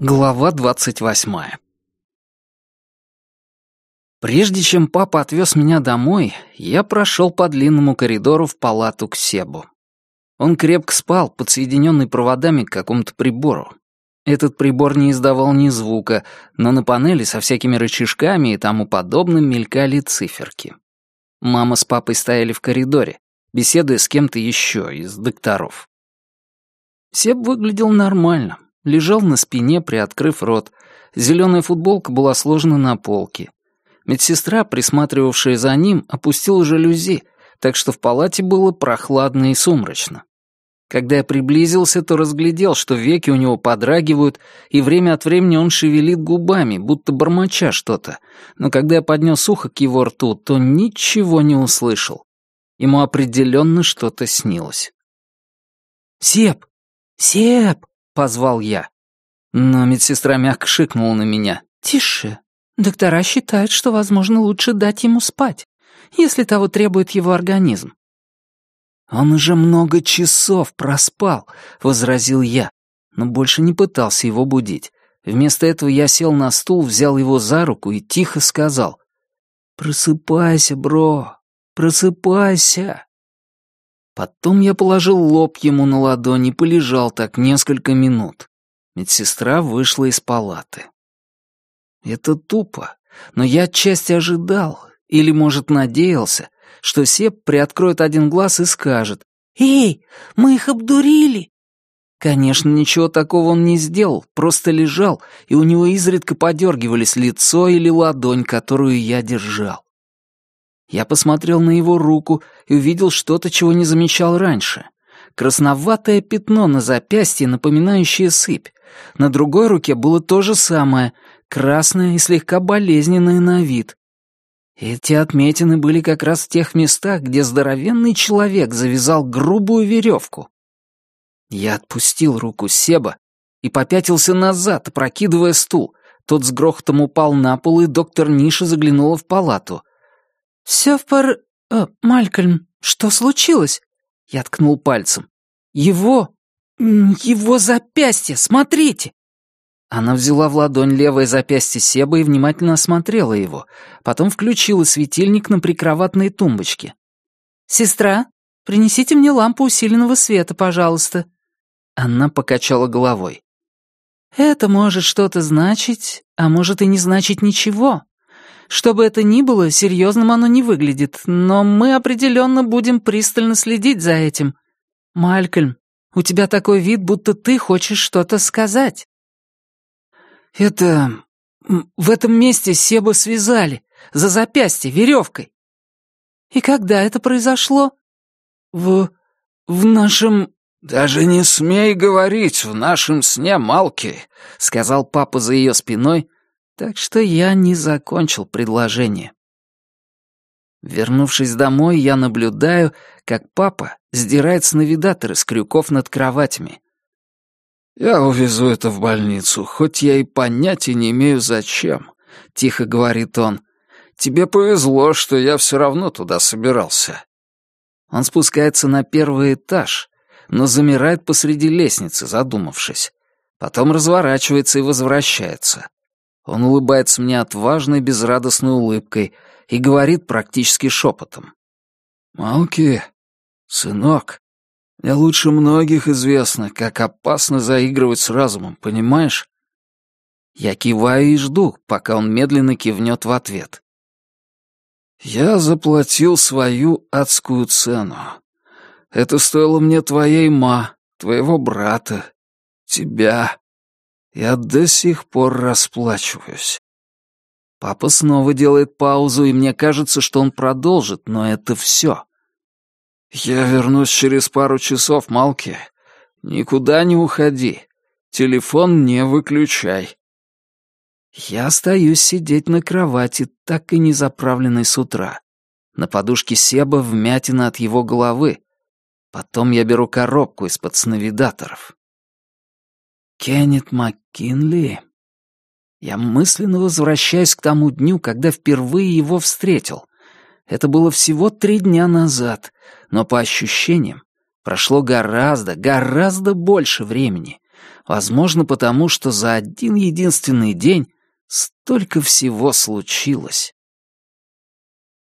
Глава двадцать восьмая Прежде чем папа отвез меня домой, я прошел по длинному коридору в палату к Себу. Он крепко спал, подсоединенный проводами к какому-то прибору. Этот прибор не издавал ни звука, но на панели со всякими рычажками и тому подобным мелькали циферки. Мама с папой стояли в коридоре, беседуя с кем-то еще из докторов. Себ выглядел нормально, лежал на спине, приоткрыв рот. Зеленая футболка была сложена на полке. Медсестра, присматривавшая за ним, опустила жалюзи, так что в палате было прохладно и сумрачно. Когда я приблизился, то разглядел, что веки у него подрагивают, и время от времени он шевелит губами, будто бормоча что-то. Но когда я поднес ухо к его рту, то ничего не услышал. Ему определенно что-то снилось. «Сеп! Сеп!» — позвал я. Но медсестра мягко шикнула на меня. «Тише, Доктора считают, что, возможно, лучше дать ему спать, если того требует его организм. «Он уже много часов проспал», — возразил я, но больше не пытался его будить. Вместо этого я сел на стул, взял его за руку и тихо сказал. «Просыпайся, бро, просыпайся». Потом я положил лоб ему на ладонь и полежал так несколько минут. Медсестра вышла из палаты. Это тупо, но я отчасти ожидал, или, может, надеялся, что Сеп приоткроет один глаз и скажет «Эй, мы их обдурили!» Конечно, ничего такого он не сделал, просто лежал, и у него изредка подергивались лицо или ладонь, которую я держал. Я посмотрел на его руку и увидел что-то, чего не замечал раньше. Красноватое пятно на запястье, напоминающее сыпь. На другой руке было то же самое, красная и слегка болезненная на вид. Эти отметины были как раз в тех местах, где здоровенный человек завязал грубую веревку. Я отпустил руку Себа и попятился назад, прокидывая стул. Тот с грохотом упал на пол, и доктор Ниша заглянула в палату. «Все в пар... Э, Малькольм, что случилось?» Я ткнул пальцем. «Его... его запястье, смотрите!» Она взяла в ладонь левое запястье Себа и внимательно осмотрела его, потом включила светильник на прикроватной тумбочке. «Сестра, принесите мне лампу усиленного света, пожалуйста». Она покачала головой. «Это может что-то значить, а может и не значить ничего. Что бы это ни было, серьезным оно не выглядит, но мы определенно будем пристально следить за этим. Малькольм, у тебя такой вид, будто ты хочешь что-то сказать». «Это... в этом месте Себа связали, за запястье, веревкой». «И когда это произошло?» «В... в нашем...» «Даже не смей говорить в нашем сне, Малки», — сказал папа за ее спиной, так что я не закончил предложение. Вернувшись домой, я наблюдаю, как папа сдирает сновидаторы с крюков над кроватями, «Я увезу это в больницу, хоть я и понятия не имею зачем», — тихо говорит он. «Тебе повезло, что я все равно туда собирался». Он спускается на первый этаж, но замирает посреди лестницы, задумавшись. Потом разворачивается и возвращается. Он улыбается мне отважной, безрадостной улыбкой и говорит практически шепотом. «Малки, сынок, мне лучше многих известно, как опасно заигрывать с разумом, понимаешь? Я киваю и жду, пока он медленно кивнет в ответ. Я заплатил свою адскую цену. Это стоило мне твоей ма, твоего брата, тебя. Я до сих пор расплачиваюсь. Папа снова делает паузу, и мне кажется, что он продолжит, но это все. «Я вернусь через пару часов, Малки. Никуда не уходи. Телефон не выключай». Я остаюсь сидеть на кровати, так и не заправленной с утра. На подушке Себа вмятина от его головы. Потом я беру коробку из-под сновидаторов. Кеннет МакКинли. Я мысленно возвращаюсь к тому дню, когда впервые его встретил. Это было всего три дня назад, но по ощущениям прошло гораздо, гораздо больше времени. Возможно, потому что за один единственный день столько всего случилось.